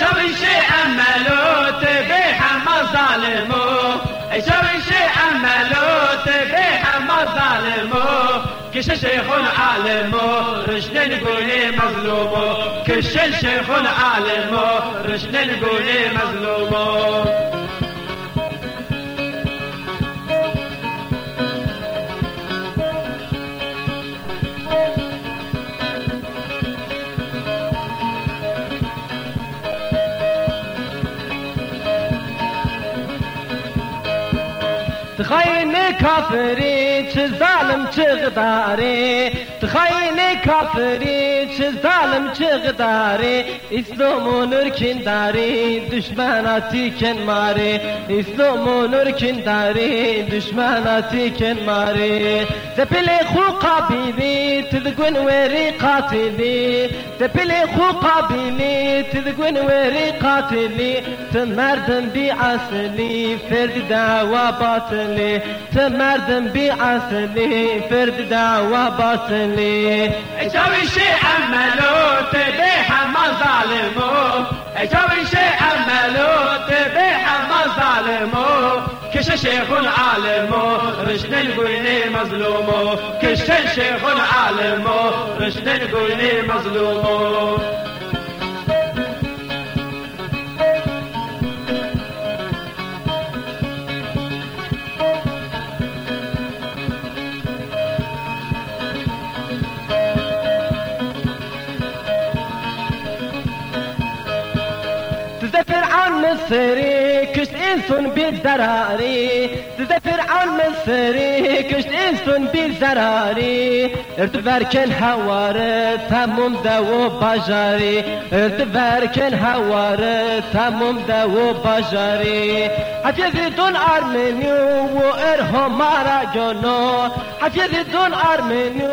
شوي شيء عملوا تبيح ما كش شيخ عالم رشد نقولي مظلوم كش شيخ عالم رشد نقولي مظلوم خاین کافری چه ظالم چه غداری خائن کافری چه ظالم چه غداری اسلام و نرکین داری دشمن آتی کن ماری اسلام و نرکین داری دشمن آتی کن ماری زپل خو قابیلی تدگون وری قاتلی زپل خو قابیلی تدگون وری قاتلی مردم بی اصلی فرد دعوا باطلی مردم بی اصلی فرد دعوا باطلی باطلي سوي شيء عملوا تبيح ما ظالموا سوي شيء عملوا تبيح ما ظالموا كش شيخ عالم رشد القولي مظلوم كش شيخ عالم رشد القولي مظلوم مصري كشت انسون بالزراري. تذكر عن مصري كشت انسون بالزراري. ارتفار كان هوار تموم دو باجاري ارتفار كان هوار تموم دو باجاري حفيظ دون ارمنيو وارهم مارا جونو حفيظ دون ارمنيو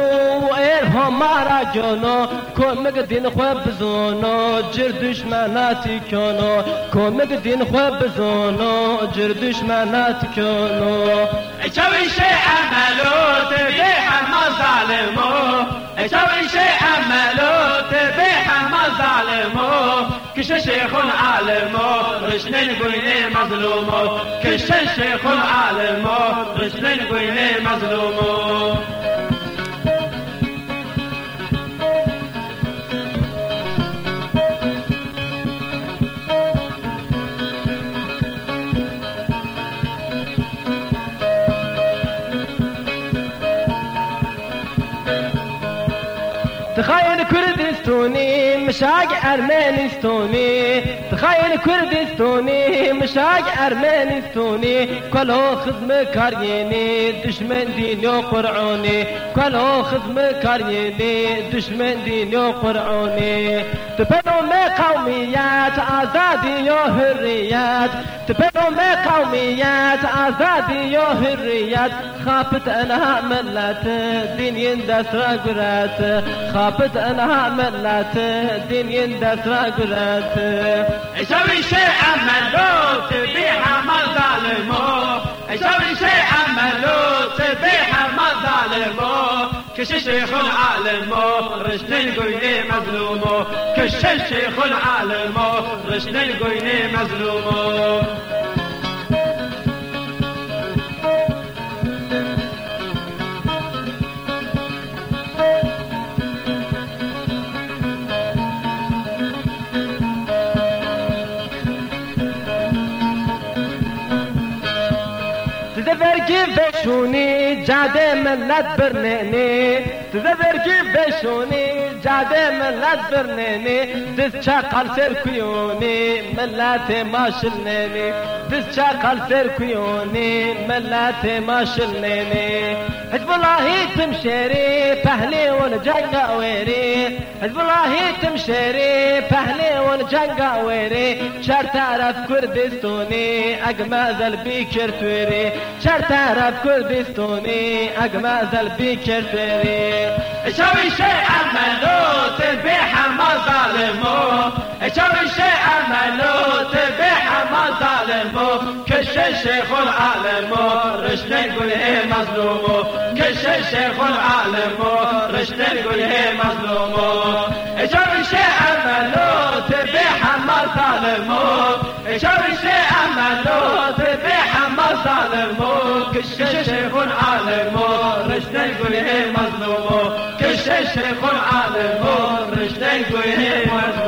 وارهم مارا جونو كوم قدين خواب زونو جر دشمناتي كونو كوم قدين خواب زونو کنو جر دشمنت کنو چویش عملو تبه همه ظالمو چویش عملو تبه همه ظالمو کش شیخون عالمو رشنین گوینه مظلومو کش شیخون عالمو رشنین گوینه مظلومو شيخ عالم رشن القيني مظلوم تخيل كردستوني مشاق أرمنستوني تخيل كردستوني مشاق أرمنستوني كلو خدمة كاريني دشمن دينيو قرعوني كلو خدمة كاريني دشمن دينيو قرعوني تبنو ما قوميات آزادي يو هريات تبنو ما قوميات آزادي يو هريات خافت أنا ملات دين يندس رقرات خافت أنا ملات دين يندس رقرات سوي شيء عملوا تبيح ما ظالموا سوي شيء عملوا تبيح ما ظالموا كش شيخ عالم رشد القيني مظلوم كش شيخ عالم رشد القيني مظلوم تذكر كيف بشوني جادة ملت برنيني تذكر كيف بشوني جادة ملت برنيني تتشاقل سير كيوني ملات ما شلنيني تتشاقل سير كيوني ملات ما شلنيني حزب الله تمشيري بهلي ونجنقا ويري حزب الله تمشيري بهلي ونجنقا ويري شر تعرف كردستوني أقمازل بيكر تويري شر تعرف كردستوني أقمازل بيكر تويري سوي شيء عملوا تبيح ما ظالموا سوي شيء عملوا شيخ العالم رشد إيه مظلوم كش شيخ العالم رشد إيه مظلوم اجر شيء عملو تبيح عمر ظالمو اجر شيء عملو تبيح عمر ظالمو كش شيخ العالم رشد إيه مظلوم كش شيخ العالم رشد إيه مظلوم